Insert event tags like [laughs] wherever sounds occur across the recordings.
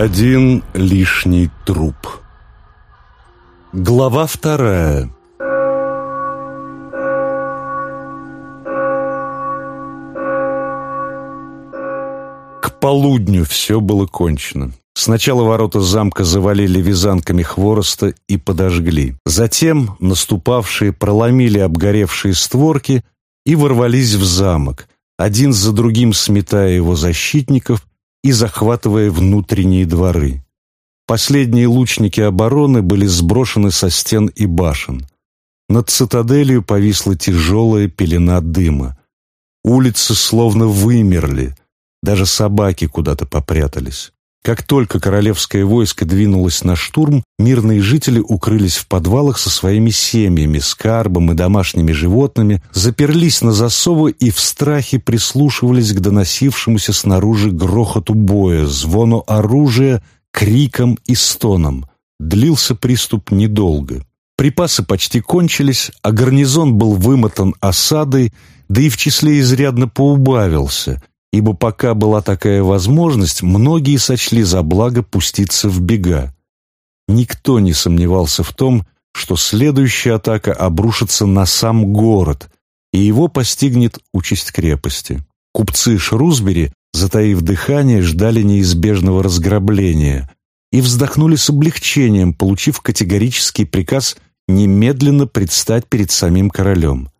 Один лишний труп. Глава вторая. К полудню все было кончено. Сначала ворота замка завалили вязанками хвороста и подожгли. Затем наступавшие проломили обгоревшие створки и ворвались в замок, один за другим сметая его защитников и захватывая внутренние дворы. Последние лучники обороны были сброшены со стен и башен. Над цитаделью повисла тяжелая пелена дыма. Улицы словно вымерли, даже собаки куда-то попрятались. Как только королевское войско двинулось на штурм, мирные жители укрылись в подвалах со своими семьями, скарбом и домашними животными, заперлись на засовы и в страхе прислушивались к доносившемуся снаружи грохоту боя, звону оружия, крикам и стонам. Длился приступ недолго. Припасы почти кончились, а гарнизон был вымотан осадой, да и в числе изрядно поубавился, ибо пока была такая возможность, многие сочли за благо пуститься в бега. Никто не сомневался в том, что следующая атака обрушится на сам город, и его постигнет участь крепости. Купцы Шрусбери, затаив дыхание, ждали неизбежного разграбления и вздохнули с облегчением, получив категорический приказ немедленно предстать перед самим королем.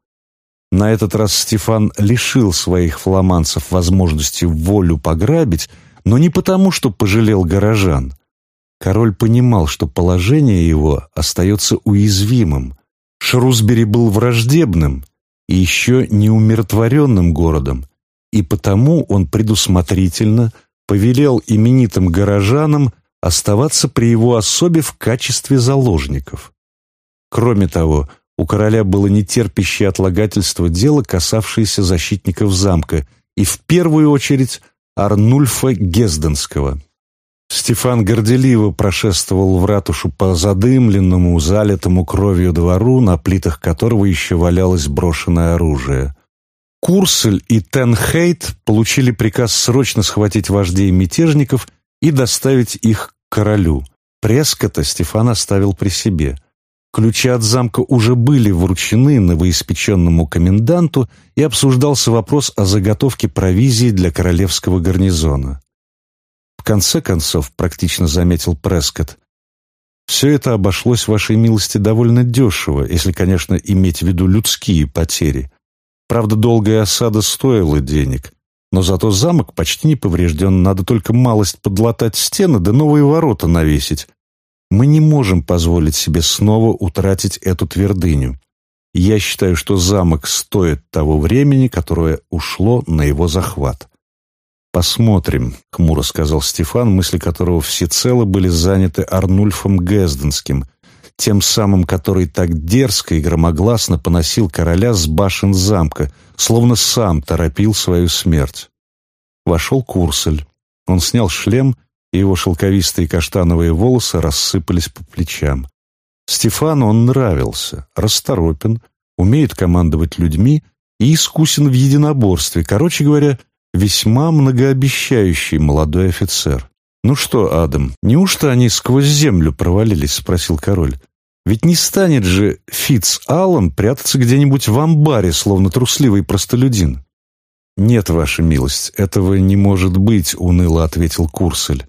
На этот раз Стефан лишил своих фламанцев возможности волю пограбить, но не потому, что пожалел горожан. Король понимал, что положение его остается уязвимым. Шрусбери был враждебным и еще неумиротворенным городом, и потому он предусмотрительно повелел именитым горожанам оставаться при его особе в качестве заложников. Кроме того, у короля было нетерпящее отлагательство дело, касавшееся защитников замка, и в первую очередь Арнульфа Гезденского. Стефан горделиво прошествовал в ратушу по задымленному, залитому кровью двору, на плитах которого еще валялось брошенное оружие. Курсель и Тенхейт получили приказ срочно схватить вождей мятежников и доставить их к королю. Прескота Стефан оставил при себе – Ключи от замка уже были вручены новоиспеченному коменданту и обсуждался вопрос о заготовке провизии для королевского гарнизона. В конце концов, практично заметил Прескотт, все это обошлось вашей милости довольно дешево, если, конечно, иметь в виду людские потери. Правда, долгая осада стоила денег, но зато замок почти не поврежден, надо только малость подлатать стены да новые ворота навесить, мы не можем позволить себе снова утратить эту твердыню. Я считаю, что замок стоит того времени, которое ушло на его захват. «Посмотрим», — хмуро сказал Стефан, мысли которого всецело были заняты Арнульфом Гезденским, тем самым, который так дерзко и громогласно поносил короля с башен замка, словно сам торопил свою смерть. Вошел Курсель. Он снял шлем его шелковистые каштановые волосы рассыпались по плечам. Стефану он нравился, расторопен, умеет командовать людьми и искусен в единоборстве, короче говоря, весьма многообещающий молодой офицер. «Ну что, Адам, неужто они сквозь землю провалились?» — спросил король. «Ведь не станет же Фитц Аллан прятаться где-нибудь в амбаре, словно трусливый простолюдин». «Нет, ваша милость, этого не может быть», — уныло ответил Курсель.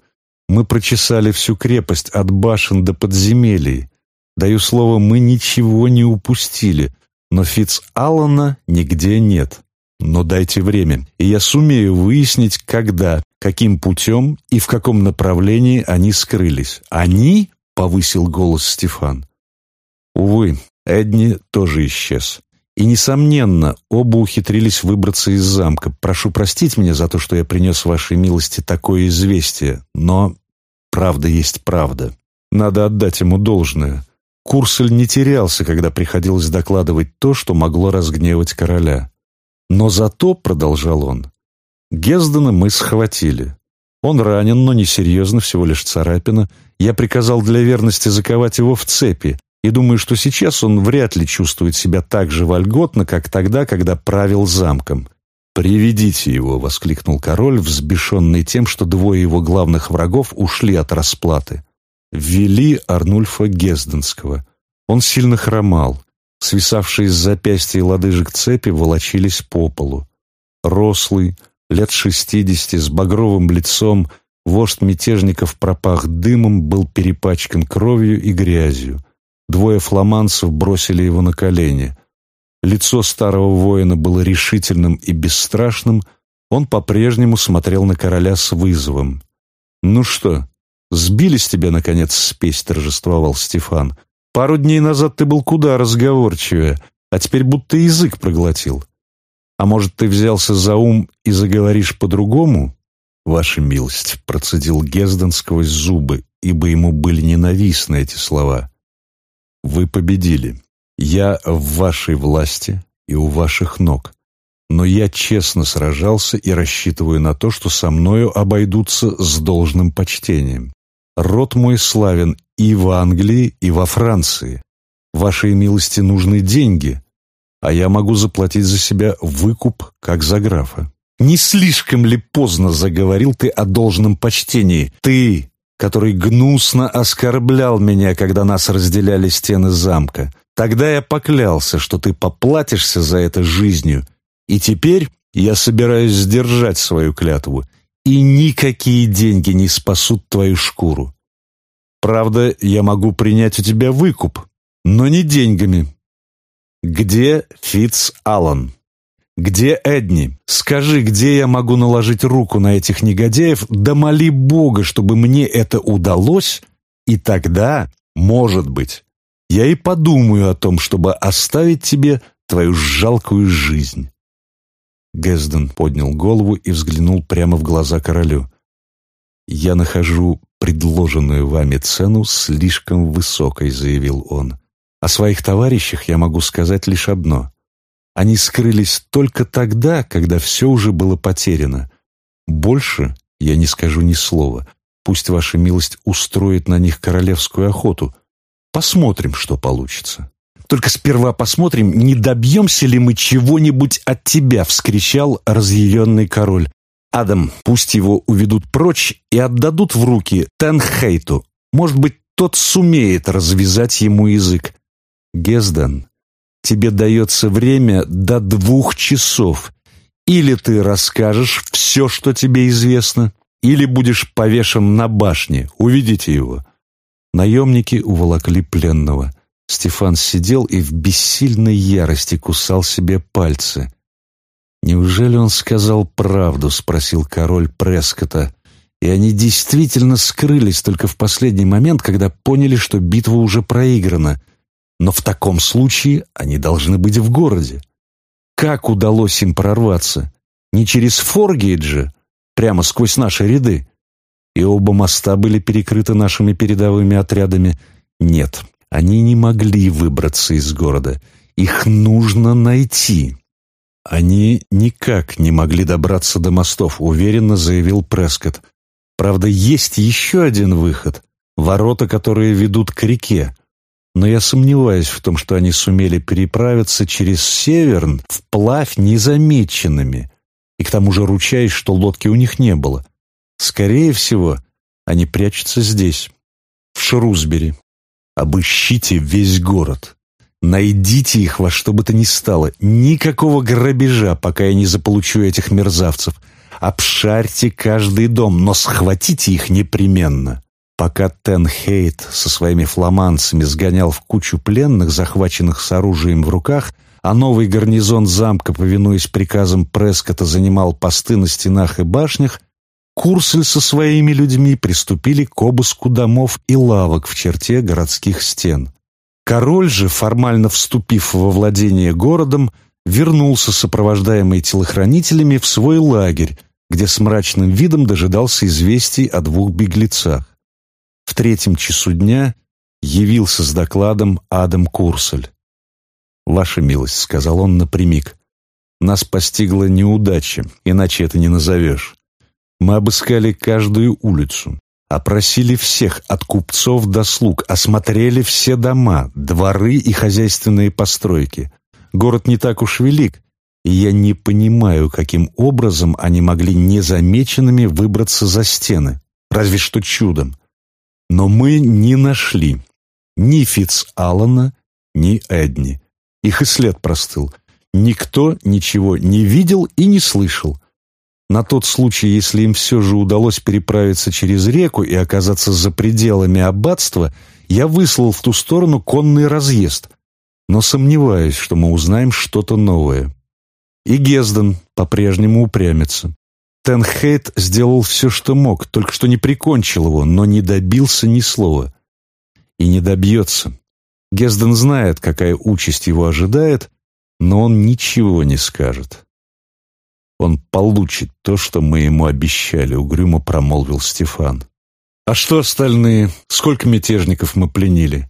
Мы прочесали всю крепость от башен до подземелий. Даю слово, мы ничего не упустили, но Фиц Аллана нигде нет. Но дайте время, и я сумею выяснить, когда, каким путем и в каком направлении они скрылись. «Они?» — повысил голос Стефан. Увы, Эдни тоже исчез. И, несомненно, оба ухитрились выбраться из замка. Прошу простить меня за то, что я принес вашей милости такое известие, но Правда есть правда. Надо отдать ему должное. Курсель не терялся, когда приходилось докладывать то, что могло разгневать короля. Но зато, продолжал он, Гездена мы схватили. Он ранен, но несерьезно, всего лишь царапина. Я приказал для верности заковать его в цепи, и думаю, что сейчас он вряд ли чувствует себя так же вольготно, как тогда, когда правил замком. «Приведите его!» — воскликнул король, взбешенный тем, что двое его главных врагов ушли от расплаты. Ввели Арнульфа Гезденского. Он сильно хромал. Свисавшие с запястья и лодыжек цепи волочились по полу. Рослый, лет шестидесяти, с багровым лицом, вождь мятежников пропах дымом, был перепачкан кровью и грязью. Двое фламанцев бросили его на колени. Лицо старого воина было решительным и бесстрашным, он по-прежнему смотрел на короля с вызовом. «Ну что, сбили с тебя, наконец, спесь?» — торжествовал Стефан. «Пару дней назад ты был куда разговорчивее, а теперь будто язык проглотил. А может, ты взялся за ум и заговоришь по-другому?» «Ваша милость», — процедил Гезден сквозь зубы, ибо ему были ненавистны эти слова. «Вы победили. Я в вашей власти и у ваших ног. Но я честно сражался и рассчитываю на то, что со мною обойдутся с должным почтением. Род мой славен и в Англии, и во Франции. Вашей милости нужны деньги, а я могу заплатить за себя выкуп, как за графа. Не слишком ли поздно заговорил ты о должном почтении? Ты, который гнусно оскорблял меня, когда нас разделяли стены замка. Тогда я поклялся, что ты поплатишься за это жизнью, и теперь я собираюсь сдержать свою клятву, и никакие деньги не спасут твою шкуру. Правда, я могу принять у тебя выкуп, но не деньгами. Где Фитц Аллан? Где Эдни? Скажи, где я могу наложить руку на этих негодяев, да моли Бога, чтобы мне это удалось, и тогда, может быть, я и подумаю о том, чтобы оставить тебе твою жалкую жизнь». Гэсден поднял голову и взглянул прямо в глаза королю. «Я нахожу предложенную вами цену слишком высокой», — заявил он. «О своих товарищах я могу сказать лишь одно. Они скрылись только тогда, когда все уже было потеряно. Больше я не скажу ни слова. Пусть ваша милость устроит на них королевскую охоту, Посмотрим, что получится. Только сперва посмотрим, не добьемся ли мы чего-нибудь от тебя, вскричал разъяренный король. Адам, пусть его уведут прочь и отдадут в руки Тенхейту. Может быть, тот сумеет развязать ему язык. Гездан, тебе дается время до двух часов. Или ты расскажешь все, что тебе известно, или будешь повешен на башне. Уведите его. Наемники уволокли пленного. Стефан сидел и в бессильной ярости кусал себе пальцы. «Неужели он сказал правду?» — спросил король Прескота. И они действительно скрылись только в последний момент, когда поняли, что битва уже проиграна. Но в таком случае они должны быть в городе. Как удалось им прорваться? Не через Форгейт же, прямо сквозь наши ряды и оба моста были перекрыты нашими передовыми отрядами. Нет, они не могли выбраться из города. Их нужно найти. Они никак не могли добраться до мостов, уверенно заявил Прескотт. Правда, есть еще один выход — ворота, которые ведут к реке. Но я сомневаюсь в том, что они сумели переправиться через Северн вплавь незамеченными. И к тому же ручаюсь, что лодки у них не было. Скорее всего, они прячутся здесь, в Шрусбери. Обыщите весь город. Найдите их во что бы то ни стало. Никакого грабежа, пока я не заполучу этих мерзавцев. Обшарьте каждый дом, но схватите их непременно. Пока Тен Хейт со своими фламандцами сгонял в кучу пленных, захваченных с оружием в руках, а новый гарнизон замка, повинуясь приказам Прескота, занимал посты на стенах и башнях, Курсель со своими людьми приступили к обыску домов и лавок в черте городских стен. Король же, формально вступив во владение городом, вернулся, сопровождаемый телохранителями, в свой лагерь, где с мрачным видом дожидался известий о двух беглецах. В третьем часу дня явился с докладом Адам Курсель. «Ваша милость», — сказал он напрямик, — «нас постигла неудача, иначе это не назовешь. Мы обыскали каждую улицу, опросили всех, от купцов до слуг, осмотрели все дома, дворы и хозяйственные постройки. Город не так уж велик, и я не понимаю, каким образом они могли незамеченными выбраться за стены, разве что чудом. Но мы не нашли ни Фитц Аллана, ни Эдни. Их и след простыл. Никто ничего не видел и не слышал. На тот случай, если им все же удалось переправиться через реку и оказаться за пределами аббатства, я выслал в ту сторону конный разъезд, но сомневаюсь, что мы узнаем что-то новое. И Гезден по-прежнему упрямится. Тенхейт сделал все, что мог, только что не прикончил его, но не добился ни слова. И не добьется. Гезден знает, какая участь его ожидает, но он ничего не скажет. Он получит то, что мы ему обещали, угрюмо промолвил Стефан. А что остальные? Сколько мятежников мы пленили?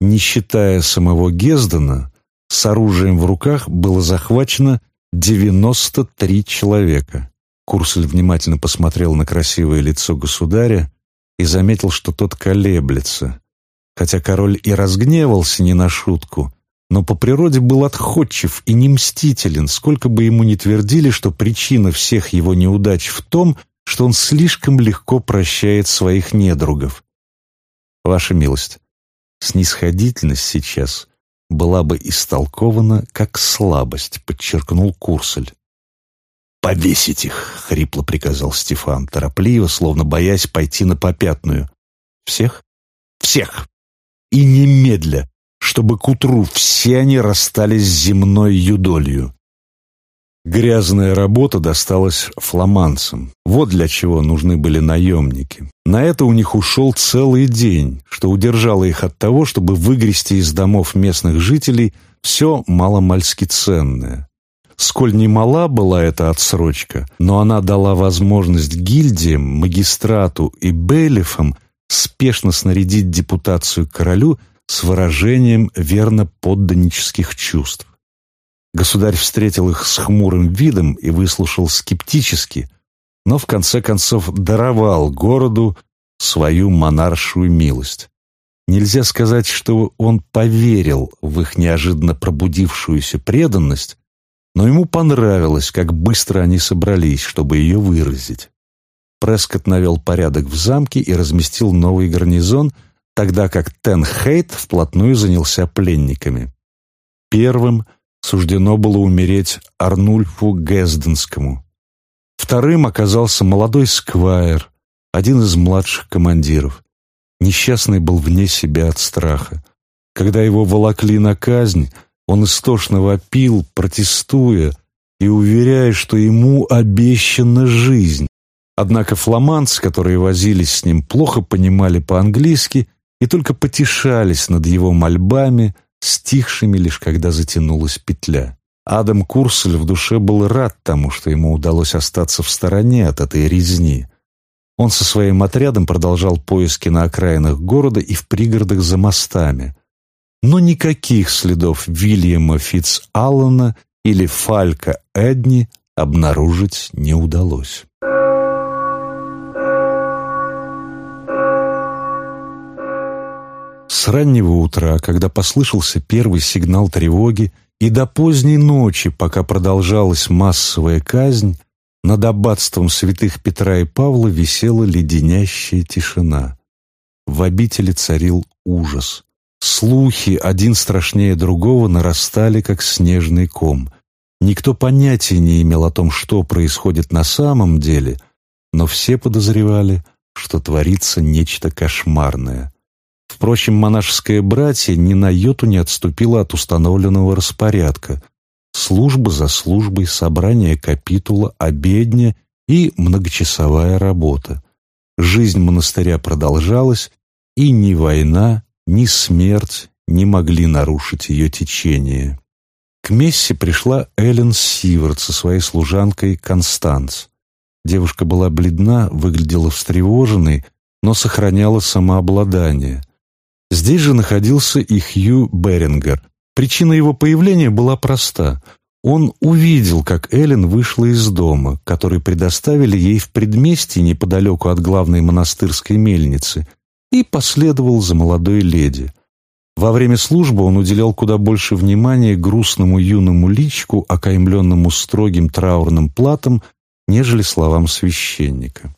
Не считая самого Гездена, с оружием в руках было захвачено 93 человека. Курсель внимательно посмотрел на красивое лицо государя и заметил, что тот колеблется. Хотя король и разгневался не на шутку, но по природе был отходчив и не мстителен, сколько бы ему ни твердили, что причина всех его неудач в том, что он слишком легко прощает своих недругов. Ваша милость, снисходительность сейчас была бы истолкована как слабость, подчеркнул Курсель. «Повесить их!» — хрипло приказал Стефан, торопливо, словно боясь пойти на попятную. «Всех?» «Всех! И немедля, чтобы к утру все они расстались с земной юдолью. Грязная работа досталась фламандцам. Вот для чего нужны были наемники. На это у них ушел целый день, что удержало их от того, чтобы выгрести из домов местных жителей все маломальски ценное. Сколь немала была эта отсрочка, но она дала возможность гильдиям, магистрату и бейлифам спешно снарядить депутацию королю с выражением верно подданнических чувств. Государь встретил их с хмурым видом и выслушал скептически, но в конце концов даровал городу свою монаршую милость. Нельзя сказать, что он поверил в их неожиданно пробудившуюся преданность, но ему понравилось, как быстро они собрались, чтобы ее выразить. Прескотт навел порядок в замке и разместил новый гарнизон, тогда как Тен Хейт вплотную занялся пленниками. Первым – суждено было умереть Арнульфу Гезденскому. Вторым оказался молодой сквайр, один из младших командиров. Несчастный был вне себя от страха. Когда его волокли на казнь, он истошно вопил, протестуя и уверяя, что ему обещана жизнь. Однако фламандцы, которые возились с ним, плохо понимали по-английски и только потешались над его мольбами, стихшими лишь когда затянулась петля. Адам Курсель в душе был рад тому, что ему удалось остаться в стороне от этой резни. Он со своим отрядом продолжал поиски на окраинах города и в пригородах за мостами. Но никаких следов Вильяма Фитц Аллана или Фалька Эдни обнаружить не удалось. С раннего утра, когда послышался первый сигнал тревоги, и до поздней ночи, пока продолжалась массовая казнь, над аббатством святых Петра и Павла висела леденящая тишина. В обители царил ужас. Слухи, один страшнее другого, нарастали, как снежный ком. Никто понятия не имел о том, что происходит на самом деле, но все подозревали, что творится нечто кошмарное. Впрочем, монашеское братье ни на йоту не отступило от установленного распорядка. Служба за службой, собрание капитула, обедня и многочасовая работа. Жизнь монастыря продолжалась, и ни война, ни смерть не могли нарушить ее течение. К мессе пришла Эллен Сивард со своей служанкой Констанц. Девушка была бледна, выглядела встревоженной, но сохраняла самообладание – Здесь же находился и Хью Берингер. Причина его появления была проста. Он увидел, как Эллен вышла из дома, который предоставили ей в предместье неподалеку от главной монастырской мельницы, и последовал за молодой леди. Во время службы он уделял куда больше внимания грустному юному личку, окаймленному строгим траурным платом, нежели словам священника.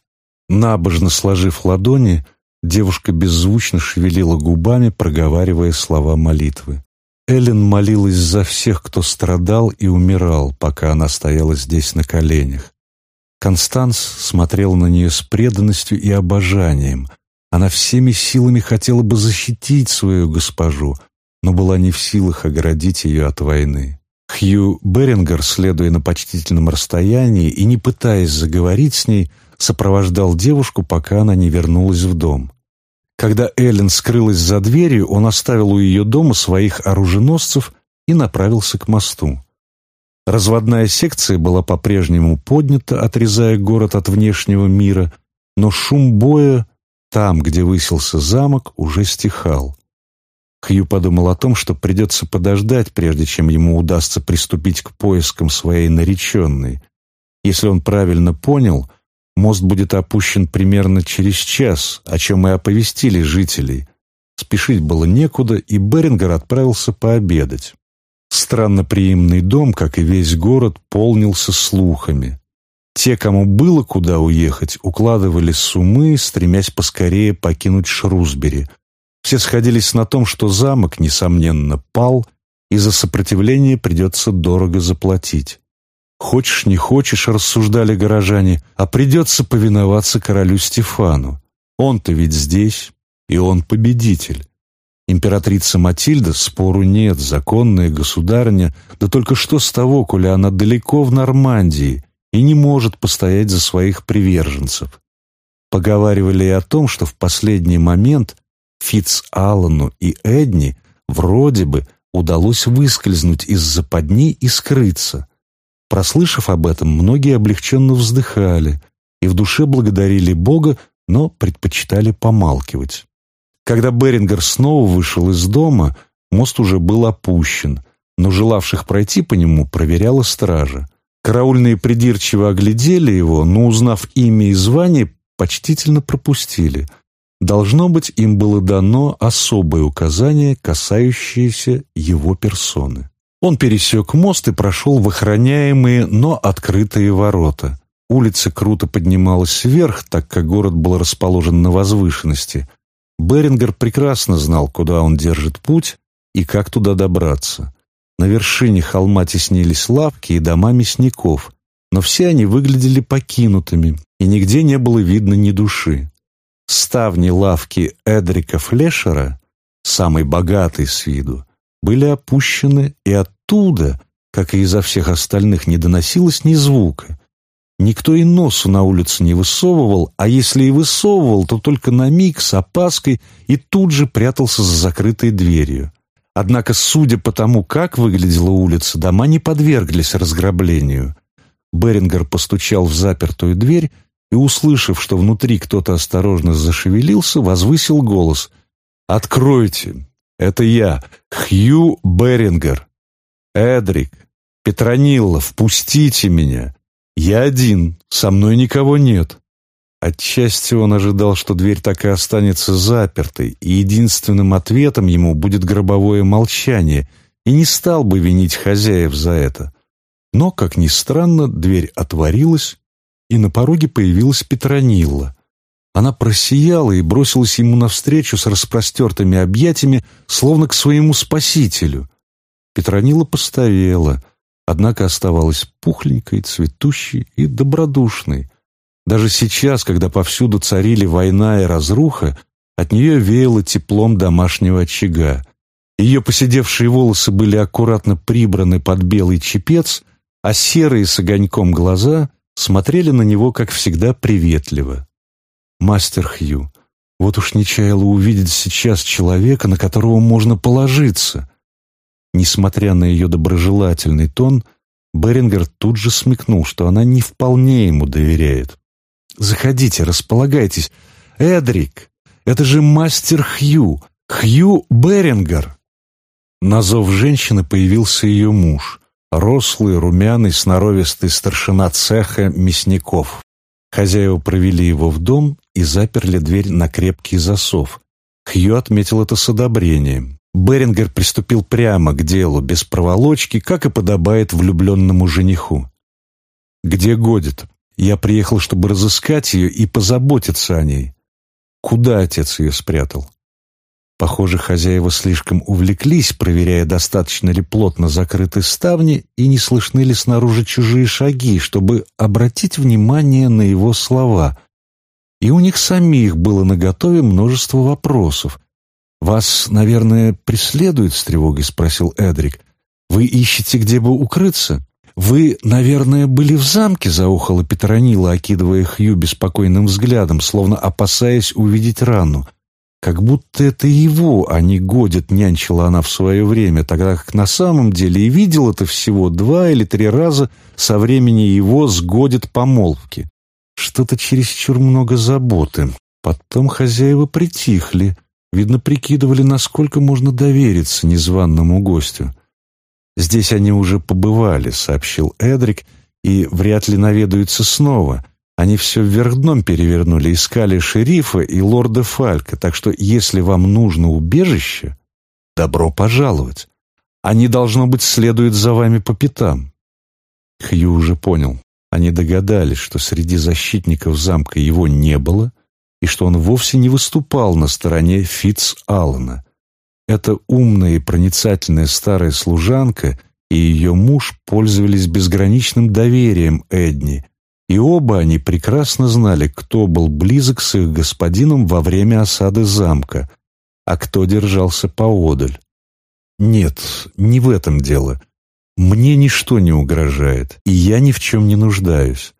Набожно сложив ладони, девушка беззвучно шевелила губами, проговаривая слова молитвы. Эллен молилась за всех, кто страдал и умирал, пока она стояла здесь на коленях. Констанс смотрел на нее с преданностью и обожанием. Она всеми силами хотела бы защитить свою госпожу, но была не в силах оградить ее от войны. Хью Берингер, следуя на почтительном расстоянии и не пытаясь заговорить с ней, сопровождал девушку, пока она не вернулась в дом. Когда Эллен скрылась за дверью, он оставил у ее дома своих оруженосцев и направился к мосту. Разводная секция была по-прежнему поднята, отрезая город от внешнего мира, но шум боя там, где высился замок, уже стихал. Хью подумал о том, что придется подождать, прежде чем ему удастся приступить к поискам своей нареченной. Если он правильно понял, мост будет опущен примерно через час, о чем и оповестили жителей. Спешить было некуда, и Берингер отправился пообедать. Странноприимный дом, как и весь город, полнился слухами. Те, кому было куда уехать, укладывали суммы, стремясь поскорее покинуть Шрусбери – все сходились на том, что замок, несомненно, пал, и за сопротивление придется дорого заплатить. «Хочешь, не хочешь», — рассуждали горожане, «а придется повиноваться королю Стефану. Он-то ведь здесь, и он победитель». Императрица Матильда, спору нет, законная государня, да только что с того, коли она далеко в Нормандии и не может постоять за своих приверженцев. Поговаривали и о том, что в последний момент Фитц Аллану и Эдни вроде бы удалось выскользнуть из западни и скрыться. Прослышав об этом, многие облегченно вздыхали и в душе благодарили Бога, но предпочитали помалкивать. Когда Берингер снова вышел из дома, мост уже был опущен, но желавших пройти по нему проверяла стража. Караульные придирчиво оглядели его, но, узнав имя и звание, почтительно пропустили – Должно быть, им было дано особое указание, касающееся его персоны. Он пересек мост и прошел в охраняемые, но открытые ворота. Улица круто поднималась вверх, так как город был расположен на возвышенности. Берингер прекрасно знал, куда он держит путь и как туда добраться. На вершине холма теснились лавки и дома мясников, но все они выглядели покинутыми, и нигде не было видно ни души. Ставни лавки Эдрика Флешера, самый богатый с виду, были опущены, и оттуда, как и изо всех остальных, не доносилось ни звука. Никто и носу на улицу не высовывал, а если и высовывал, то только на миг, с опаской, и тут же прятался за закрытой дверью. Однако, судя по тому, как выглядела улица, дома не подверглись разграблению. Берингер постучал в запертую дверь, и, услышав, что внутри кто-то осторожно зашевелился, возвысил голос. «Откройте! Это я, Хью Берингер! Эдрик! Петронилла, впустите меня! Я один, со мной никого нет!» Отчасти он ожидал, что дверь так и останется запертой, и единственным ответом ему будет гробовое молчание, и не стал бы винить хозяев за это. Но, как ни странно, дверь отворилась, и на пороге появилась Петронилла. Она просияла и бросилась ему навстречу с распростертыми объятиями, словно к своему спасителю. Петронила постарела, однако оставалась пухленькой, цветущей и добродушной. Даже сейчас, когда повсюду царили война и разруха, от нее веяло теплом домашнего очага. Ее поседевшие волосы были аккуратно прибраны под белый чепец, а серые с огоньком глаза смотрели на него, как всегда, приветливо. «Мастер Хью, вот уж не чаяло увидеть сейчас человека, на которого можно положиться». Несмотря на ее доброжелательный тон, Берингер тут же смекнул, что она не вполне ему доверяет. «Заходите, располагайтесь. Эдрик, это же мастер Хью, Хью Берингер!» На зов женщины появился ее муж рослый, румяный, сноровистый старшина цеха мясников. Хозяева провели его в дом и заперли дверь на крепкий засов. Хью отметил это с одобрением. Берингер приступил прямо к делу, без проволочки, как и подобает влюбленному жениху. «Где Годит? Я приехал, чтобы разыскать ее и позаботиться о ней. Куда отец ее спрятал?» Похоже, хозяева слишком увлеклись, проверяя, достаточно ли плотно закрыты ставни и не слышны ли снаружи чужие шаги, чтобы обратить внимание на его слова. И у них самих было наготове множество вопросов. «Вас, наверное, преследуют с тревогой?» — спросил Эдрик. «Вы ищете, где бы укрыться?» «Вы, наверное, были в замке?» — заухала Петронила, окидывая Хью беспокойным взглядом, словно опасаясь увидеть рану. Как будто это его, а не Годит, нянчила она в свое время, тогда как на самом деле и видел это всего два или три раза со времени его с помолвки. Что-то чересчур много заботы. Потом хозяева притихли, видно, прикидывали, насколько можно довериться незваному гостю. «Здесь они уже побывали», — сообщил Эдрик, «и вряд ли наведаются снова». Они все вверх дном перевернули, искали шерифа и лорда Фалька, так что если вам нужно убежище, добро пожаловать. Они, должно быть, следуют за вами по пятам. Хью уже понял. Они догадались, что среди защитников замка его не было и что он вовсе не выступал на стороне Фитц Аллена. Эта умная и проницательная старая служанка и ее муж пользовались безграничным доверием Эдни – и оба они прекрасно знали, кто был близок с их господином во время осады замка, а кто держался поодаль. Нет, не в этом дело. Мне ничто не угрожает, и я ни в чем не нуждаюсь.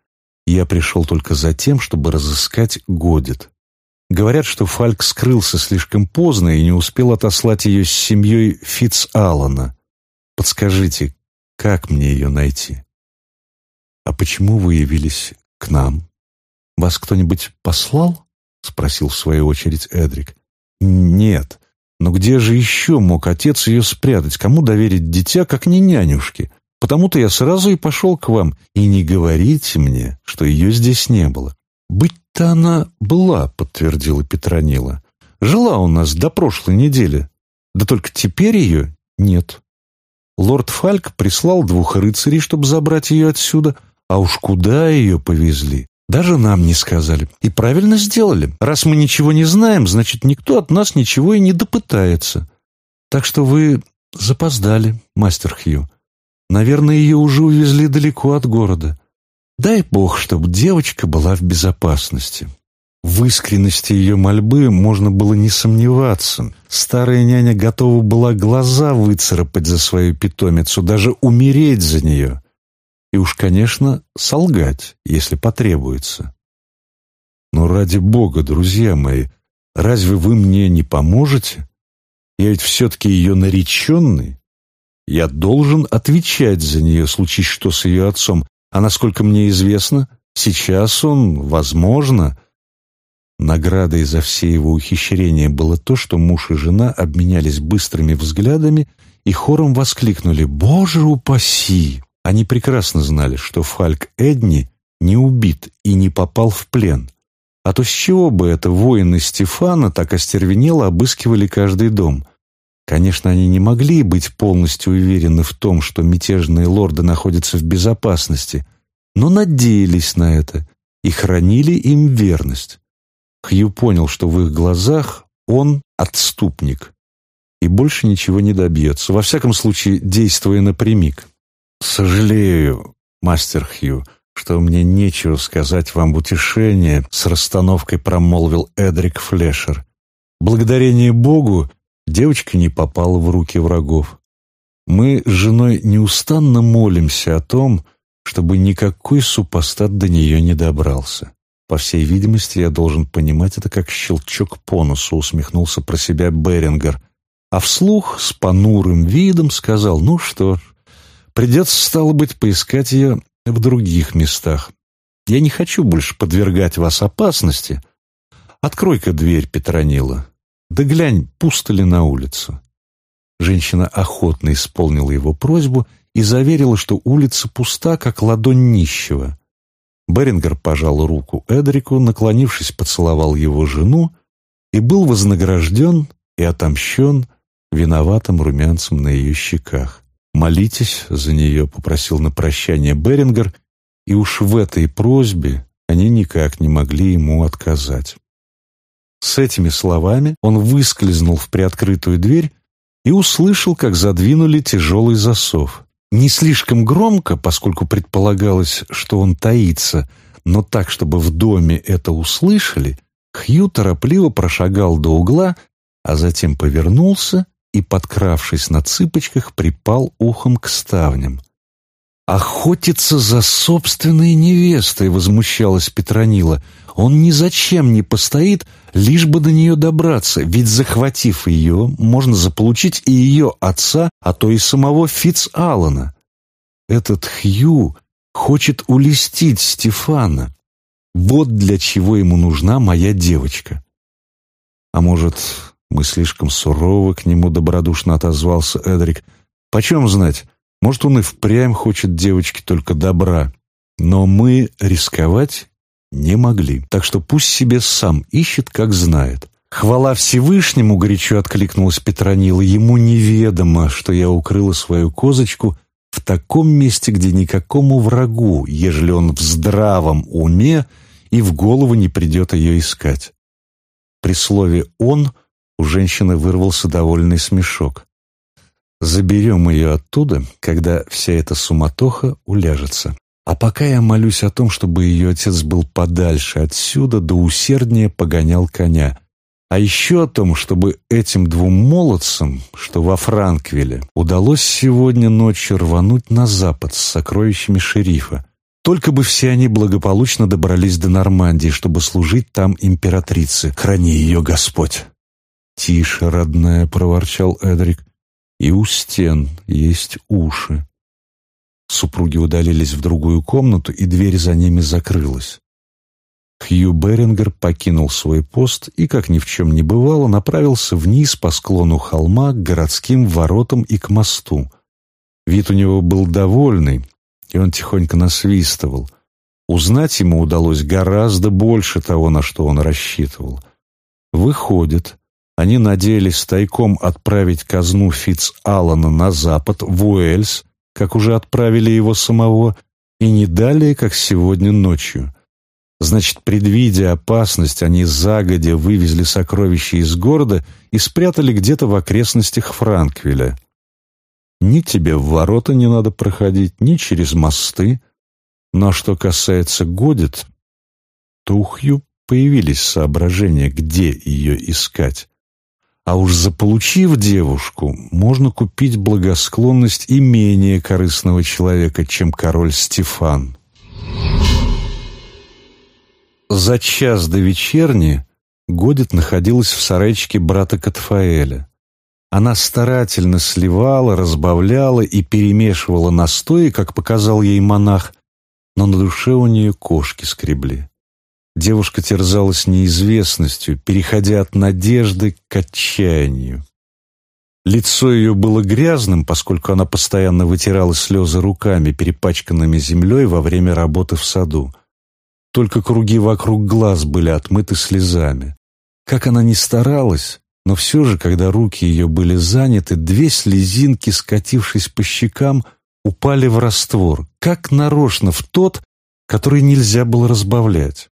Я пришел только за тем, чтобы разыскать Годит. Говорят, что Фальк скрылся слишком поздно и не успел отослать ее с семьей Фитц Аллана. Подскажите, как мне ее найти? «А почему вы явились к нам? Вас кто-нибудь послал?» — спросил в свою очередь Эдрик. «Нет. Но где же еще мог отец ее спрятать? Кому доверить дитя, как не нянюшке? Потому-то я сразу и пошел к вам. И не говорите мне, что ее здесь не было. Быть-то она была», — подтвердила Петронила. «Жила у нас до прошлой недели. Да только теперь ее нет». Лорд Фальк прислал двух рыцарей, чтобы забрать ее отсюда, а уж куда ее повезли, даже нам не сказали. И правильно сделали. Раз мы ничего не знаем, значит, никто от нас ничего и не допытается. Так что вы запоздали, мастер Хью. Наверное, ее уже увезли далеко от города. Дай бог, чтобы девочка была в безопасности. В искренности ее мольбы можно было не сомневаться. Старая няня готова была глаза выцарапать за свою питомицу, даже умереть за нее и уж, конечно, солгать, если потребуется. Но ради бога, друзья мои, разве вы мне не поможете? Я ведь все-таки ее нареченный. Я должен отвечать за нее, случись что с ее отцом. А насколько мне известно, сейчас он, возможно... Наградой за все его ухищрения было то, что муж и жена обменялись быстрыми взглядами и хором воскликнули «Боже упаси!» Они прекрасно знали, что Фальк Эдни не убит и не попал в плен. А то с чего бы это воины Стефана так остервенело обыскивали каждый дом? Конечно, они не могли быть полностью уверены в том, что мятежные лорды находятся в безопасности, но надеялись на это и хранили им верность. Хью понял, что в их глазах он отступник и больше ничего не добьется, во всяком случае, действуя напрямик. «Сожалею, мастер Хью, что мне нечего сказать вам в утешение», с расстановкой промолвил Эдрик Флешер. «Благодарение Богу девочка не попала в руки врагов. Мы с женой неустанно молимся о том, чтобы никакой супостат до нее не добрался. По всей видимости, я должен понимать это как щелчок по носу, усмехнулся про себя Берингер, а вслух с понурым видом сказал, ну что ж, Придется, стало быть, поискать ее в других местах. Я не хочу больше подвергать вас опасности. Открой-ка дверь, Петронила. Да глянь, пусто ли на улицу. Женщина охотно исполнила его просьбу и заверила, что улица пуста, как ладонь нищего. Берингер пожал руку Эдрику, наклонившись, поцеловал его жену и был вознагражден и отомщен виноватым румянцем на ее щеках. «Молитесь за нее», — попросил на прощание Берингер, и уж в этой просьбе они никак не могли ему отказать. С этими словами он выскользнул в приоткрытую дверь и услышал, как задвинули тяжелый засов. Не слишком громко, поскольку предполагалось, что он таится, но так, чтобы в доме это услышали, Хью торопливо прошагал до угла, а затем повернулся и, подкравшись на цыпочках, припал ухом к ставням. «Охотиться за собственной невестой!» — возмущалась Петронила. «Он ни зачем не постоит, лишь бы до нее добраться, ведь, захватив ее, можно заполучить и ее отца, а то и самого Фитц Аллана. Этот Хью хочет улестить Стефана. Вот для чего ему нужна моя девочка». «А может, мы слишком суровы к нему?» — добродушно отозвался Эдрик. «Почем знать?» Может, он и впрямь хочет девочке только добра. Но мы рисковать не могли. Так что пусть себе сам ищет, как знает. Хвала Всевышнему, горячо откликнулась Петронила, ему неведомо, что я укрыла свою козочку в таком месте, где никакому врагу, ежели он в здравом уме, и в голову не придет ее искать. При слове «он» у женщины вырвался довольный смешок. Заберем ее оттуда, когда вся эта суматоха уляжется. А пока я молюсь о том, чтобы ее отец был подальше отсюда, да усерднее погонял коня. А еще о том, чтобы этим двум молодцам, что во Франквиле, удалось сегодня ночью рвануть на запад с сокровищами шерифа. Только бы все они благополучно добрались до Нормандии, чтобы служить там императрице. Храни ее Господь. «Тише, родная», — проворчал Эдрик и у стен есть уши. Супруги удалились в другую комнату, и дверь за ними закрылась. Хью Берингер покинул свой пост и, как ни в чем не бывало, направился вниз по склону холма к городским воротам и к мосту. Вид у него был довольный, и он тихонько насвистывал. Узнать ему удалось гораздо больше того, на что он рассчитывал. Выходит, они надеялись тайком отправить казну Фитц Аллана на запад, в Уэльс, как уже отправили его самого, и не далее, как сегодня ночью. Значит, предвидя опасность, они загодя вывезли сокровища из города и спрятали где-то в окрестностях Франквиля. Ни тебе в ворота не надо проходить, ни через мосты. Но что касается Годит, то у Хью появились соображения, где ее искать. А уж заполучив девушку, можно купить благосклонность и менее корыстного человека, чем король Стефан. За час до вечерни Годит находилась в сарайчике брата Катфаэля. Она старательно сливала, разбавляла и перемешивала настои, как показал ей монах, но на душе у нее кошки скребли. Девушка терзалась неизвестностью, переходя от надежды к отчаянию. Лицо ее было грязным, поскольку она постоянно вытирала слезы руками, перепачканными землей во время работы в саду. Только круги вокруг глаз были отмыты слезами. Как она ни старалась, но все же, когда руки ее были заняты, две слезинки, скатившись по щекам, упали в раствор, как нарочно в тот, который нельзя было разбавлять.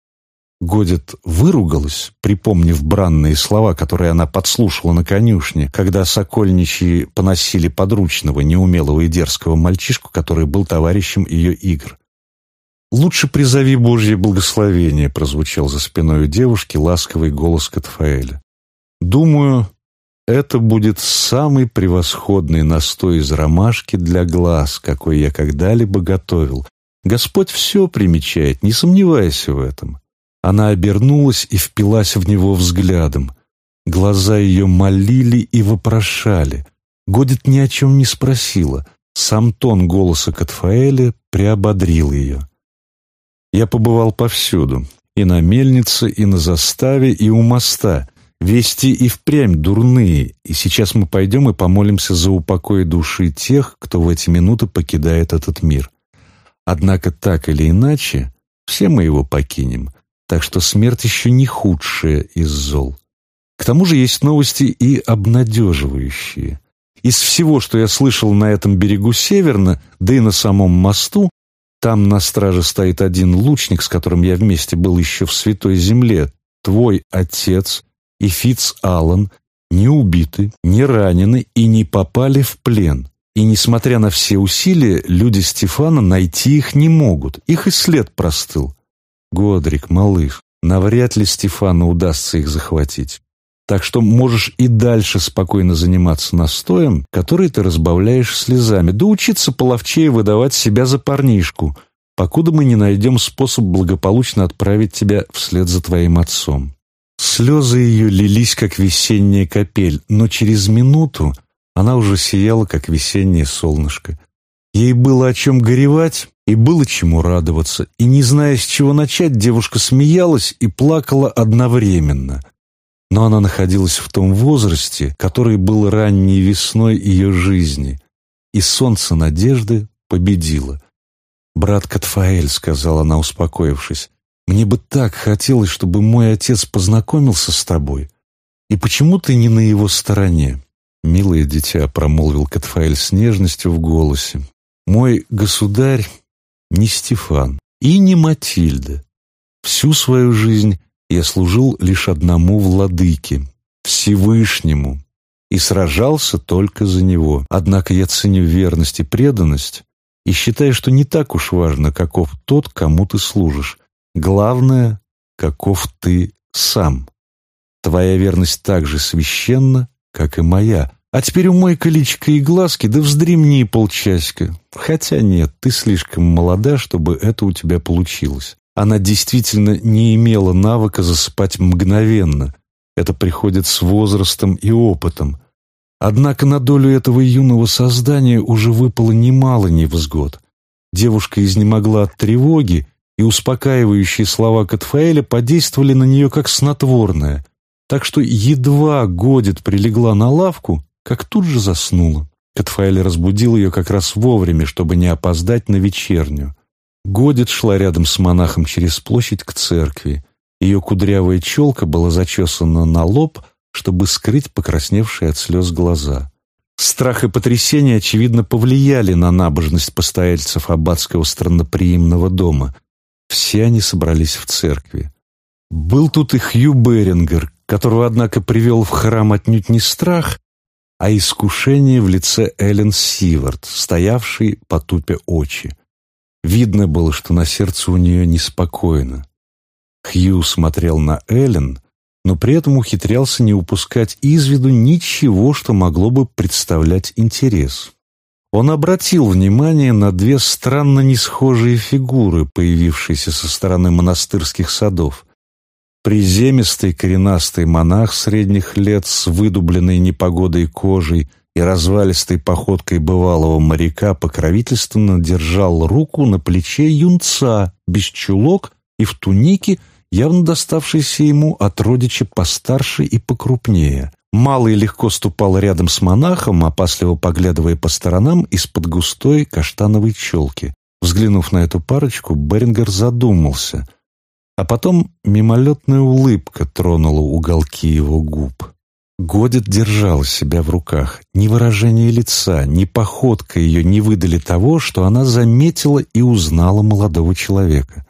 Годит выругалась, припомнив бранные слова, которые она подслушала на конюшне, когда сокольничьи поносили подручного, неумелого и дерзкого мальчишку, который был товарищем ее игр. «Лучше призови Божье благословение», — прозвучал за спиной у девушки ласковый голос Катфаэля. «Думаю, это будет самый превосходный настой из ромашки для глаз, какой я когда-либо готовил. Господь все примечает, не сомневайся в этом». Она обернулась и впилась в него взглядом. Глаза ее молили и вопрошали. Годит ни о чем не спросила. Сам тон голоса Катфаэля приободрил ее. Я побывал повсюду. И на мельнице, и на заставе, и у моста. Вести и впрямь дурные, и сейчас мы пойдем и помолимся за упокой души тех, кто в эти минуты покидает этот мир. Однако так или иначе, все мы его покинем, так что смерть еще не худшая из зол. К тому же есть новости и обнадеживающие. Из всего, что я слышал на этом берегу северно, да и на самом мосту, там на страже стоит один лучник, с которым я вместе был еще в Святой Земле, твой отец и Фиц Аллан не убиты, не ранены и не попали в плен. И несмотря на все усилия, люди Стефана найти их не могут. Их и след простыл. Годрик, малыш, навряд ли Стефану удастся их захватить. Так что можешь и дальше спокойно заниматься настоем, который ты разбавляешь слезами, да учиться половчее выдавать себя за парнишку, покуда мы не найдем способ благополучно отправить тебя вслед за твоим отцом. Слезы ее лились, как весенняя капель, но через минуту она уже сияла, как весеннее солнышко. Ей было о чем горевать и было чему радоваться, и, не зная, с чего начать, девушка смеялась и плакала одновременно. Но она находилась в том возрасте, который был ранней весной ее жизни, и солнце надежды победило. «Брат Катфаэль», — сказала она, успокоившись, — «мне бы так хотелось, чтобы мой отец познакомился с тобой. И почему ты не на его стороне?» «Милое дитя», — промолвил Катфаэль с нежностью в голосе, «мой государь не Стефан и не Матильда. Всю свою жизнь я служил лишь одному владыке, Всевышнему, и сражался только за него. Однако я ценю верность и преданность и считаю, что не так уж важно, каков тот, кому ты служишь. Главное, каков ты сам. Твоя верность так же священна, как и моя, а теперь умой количко и глазки, да вздремни полчасика. Хотя нет, ты слишком молода, чтобы это у тебя получилось. Она действительно не имела навыка засыпать мгновенно. Это приходит с возрастом и опытом. Однако на долю этого юного создания уже выпало немало невзгод. Девушка изнемогла от тревоги, и успокаивающие слова Катфаэля подействовали на нее как снотворное, так что едва Годит прилегла на лавку, как тут же заснула. Катфаэль разбудил ее как раз вовремя, чтобы не опоздать на вечерню. Годит шла рядом с монахом через площадь к церкви. Ее кудрявая челка была зачесана на лоб, чтобы скрыть покрасневшие от слез глаза. Страх и потрясение, очевидно, повлияли на набожность постояльцев аббатского странноприимного дома. Все они собрались в церкви. Был тут и Хью Берингер, которого, однако, привел в храм отнюдь не страх, а искушение в лице Эллен Сивард, стоявшей по тупе очи. Видно было, что на сердце у нее неспокойно. Хью смотрел на Эллен, но при этом ухитрялся не упускать из виду ничего, что могло бы представлять интерес. Он обратил внимание на две странно несхожие фигуры, появившиеся со стороны монастырских садов. Приземистый коренастый монах средних лет с выдубленной непогодой кожей и развалистой походкой бывалого моряка покровительственно держал руку на плече юнца, без чулок и в тунике, явно доставшейся ему от родича постарше и покрупнее. Малый легко ступал рядом с монахом, опасливо поглядывая по сторонам из-под густой каштановой челки. Взглянув на эту парочку, Берингер задумался — а потом мимолетная улыбка тронула уголки его губ. Годит держала себя в руках. Ни выражение лица, ни походка ее не выдали того, что она заметила и узнала молодого человека.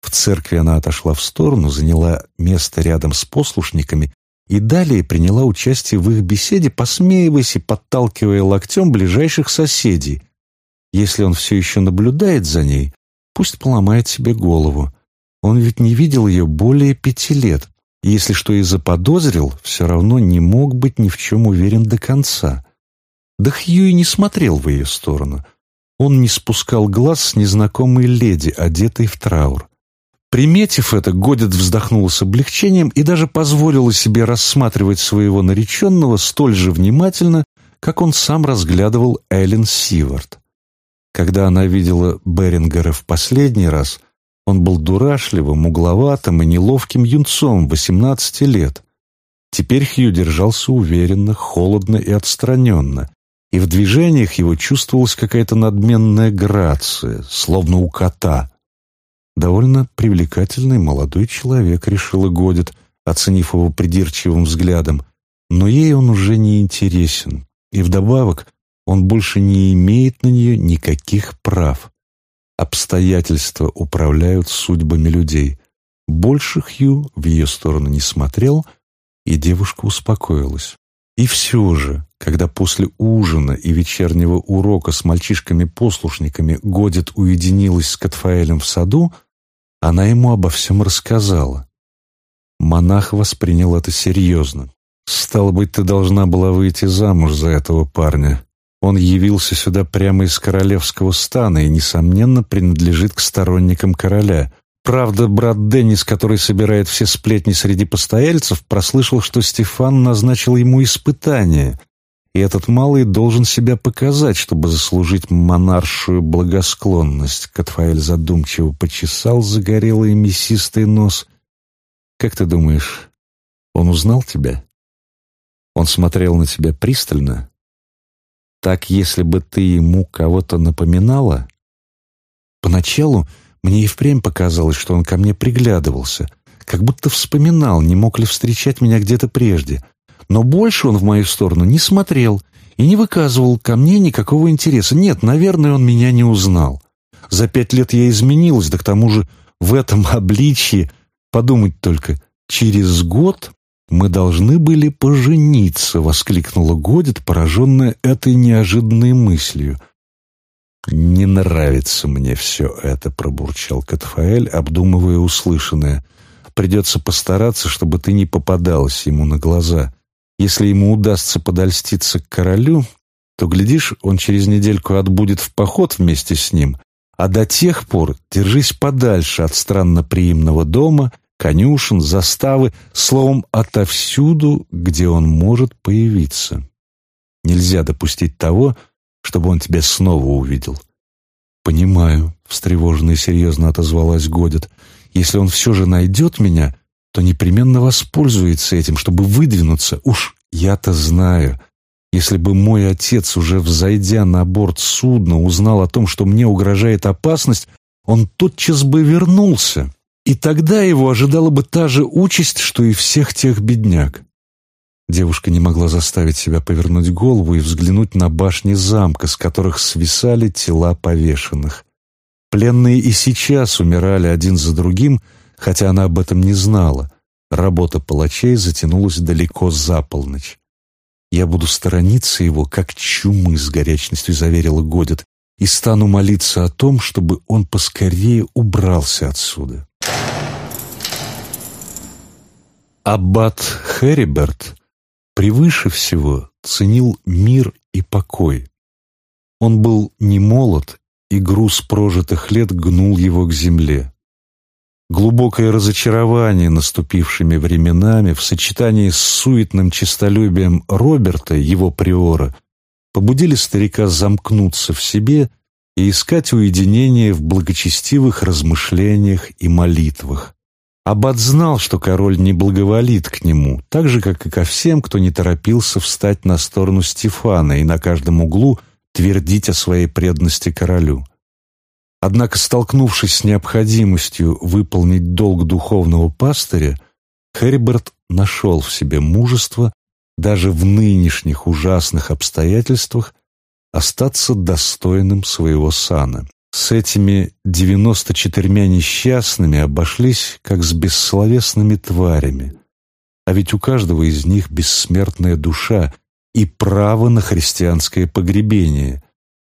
В церкви она отошла в сторону, заняла место рядом с послушниками и далее приняла участие в их беседе, посмеиваясь и подталкивая локтем ближайших соседей. Если он все еще наблюдает за ней, пусть поломает себе голову. Он ведь не видел ее более пяти лет, и если что и заподозрил, все равно не мог быть ни в чем уверен до конца. Да Хьюи не смотрел в ее сторону. Он не спускал глаз с незнакомой леди, одетой в траур. Приметив это, Годит вздохнула с облегчением и даже позволила себе рассматривать своего нареченного столь же внимательно, как он сам разглядывал Эллен Сивард. Когда она видела Берингера в последний раз, он был дурашливым, угловатым и неловким юнцом, 18 лет. Теперь Хью держался уверенно, холодно и отстраненно, и в движениях его чувствовалась какая-то надменная грация, словно у кота. «Довольно привлекательный молодой человек», — решила Годит, оценив его придирчивым взглядом, но ей он уже не интересен, и вдобавок он больше не имеет на нее никаких прав. Обстоятельства управляют судьбами людей. Больше Хью в ее сторону не смотрел, и девушка успокоилась. И все же, когда после ужина и вечернего урока с мальчишками-послушниками Годит уединилась с Катфаэлем в саду, она ему обо всем рассказала. Монах воспринял это серьезно. «Стало быть, ты должна была выйти замуж за этого парня. Он явился сюда прямо из королевского стана и, несомненно, принадлежит к сторонникам короля. Правда, брат Деннис, который собирает все сплетни среди постояльцев, прослышал, что Стефан назначил ему испытание, и этот малый должен себя показать, чтобы заслужить монаршую благосклонность. Катфаэль задумчиво почесал загорелый мясистый нос. «Как ты думаешь, он узнал тебя? Он смотрел на тебя пристально? Так, если бы ты ему кого-то напоминала?» Поначалу мне и впрямь показалось, что он ко мне приглядывался, как будто вспоминал, не мог ли встречать меня где-то прежде. Но больше он в мою сторону не смотрел и не выказывал ко мне никакого интереса. Нет, наверное, он меня не узнал. За пять лет я изменилась, да к тому же в этом [laughs] обличье, подумать только, через год мы должны были пожениться, воскликнула Годит, пораженная этой неожиданной мыслью. «Не нравится мне все это», — пробурчал Катфаэль, обдумывая услышанное. «Придется постараться, чтобы ты не попадалась ему на глаза. Если ему удастся подольститься к королю, то, глядишь, он через недельку отбудет в поход вместе с ним, а до тех пор держись подальше от странноприимного дома, конюшен, заставы, словом, отовсюду, где он может появиться. Нельзя допустить того, чтобы он тебя снова увидел. «Понимаю», — встревоженно и серьезно отозвалась Годит. «Если он все же найдет меня, то непременно воспользуется этим, чтобы выдвинуться. Уж я-то знаю. Если бы мой отец, уже взойдя на борт судна, узнал о том, что мне угрожает опасность, он тотчас бы вернулся, и тогда его ожидала бы та же участь, что и всех тех бедняк. Девушка не могла заставить себя повернуть голову и взглянуть на башни замка, с которых свисали тела повешенных. Пленные и сейчас умирали один за другим, хотя она об этом не знала. Работа палачей затянулась далеко за полночь. «Я буду сторониться его, как чумы», — с горячностью заверила Годит, «и стану молиться о том, чтобы он поскорее убрался отсюда». Аббат Хериберт превыше всего ценил мир и покой. Он был не молод, и груз прожитых лет гнул его к земле. Глубокое разочарование наступившими временами в сочетании с суетным честолюбием Роберта, его приора, побудили старика замкнуться в себе и искать уединение в благочестивых размышлениях и молитвах. Аббат знал, что король не благоволит к нему, так же, как и ко всем, кто не торопился встать на сторону Стефана и на каждом углу твердить о своей преданности королю. Однако, столкнувшись с необходимостью выполнить долг духовного пастыря, Хериберт нашел в себе мужество даже в нынешних ужасных обстоятельствах остаться достойным своего сана. С этими девяносто четырьмя несчастными обошлись, как с бессловесными тварями. А ведь у каждого из них бессмертная душа и право на христианское погребение.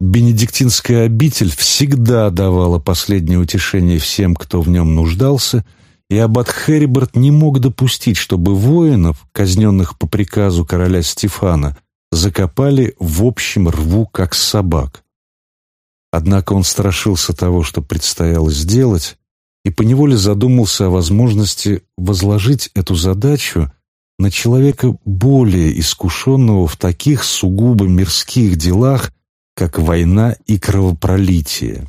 Бенедиктинская обитель всегда давала последнее утешение всем, кто в нем нуждался, и аббат Хериберт не мог допустить, чтобы воинов, казненных по приказу короля Стефана, закопали в общем рву, как собак. Однако он страшился того, что предстояло сделать, и поневоле задумался о возможности возложить эту задачу на человека более искушенного в таких сугубо мирских делах, как война и кровопролитие.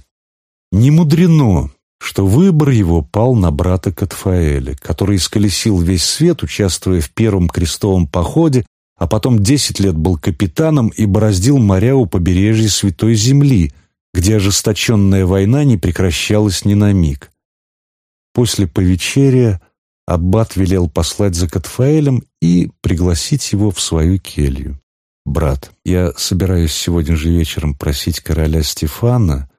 Не мудрено, что выбор его пал на брата Катфаэля, который исколесил весь свет, участвуя в первом крестовом походе, а потом десять лет был капитаном и бороздил моря у побережья Святой Земли – где ожесточенная война не прекращалась ни на миг. После повечерия Аббат велел послать за Катфаэлем и пригласить его в свою келью. «Брат, я собираюсь сегодня же вечером просить короля Стефана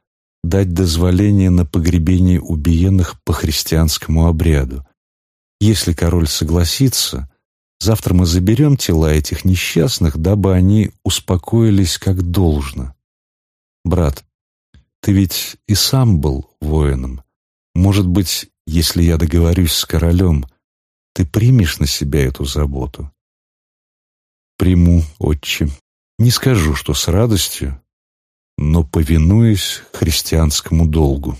дать дозволение на погребение убиенных по христианскому обряду. Если король согласится, завтра мы заберем тела этих несчастных, дабы они успокоились как должно. Брат, ты ведь и сам был воином. Может быть, если я договорюсь с королем, ты примешь на себя эту заботу? Приму, отче. Не скажу, что с радостью, но повинуюсь христианскому долгу.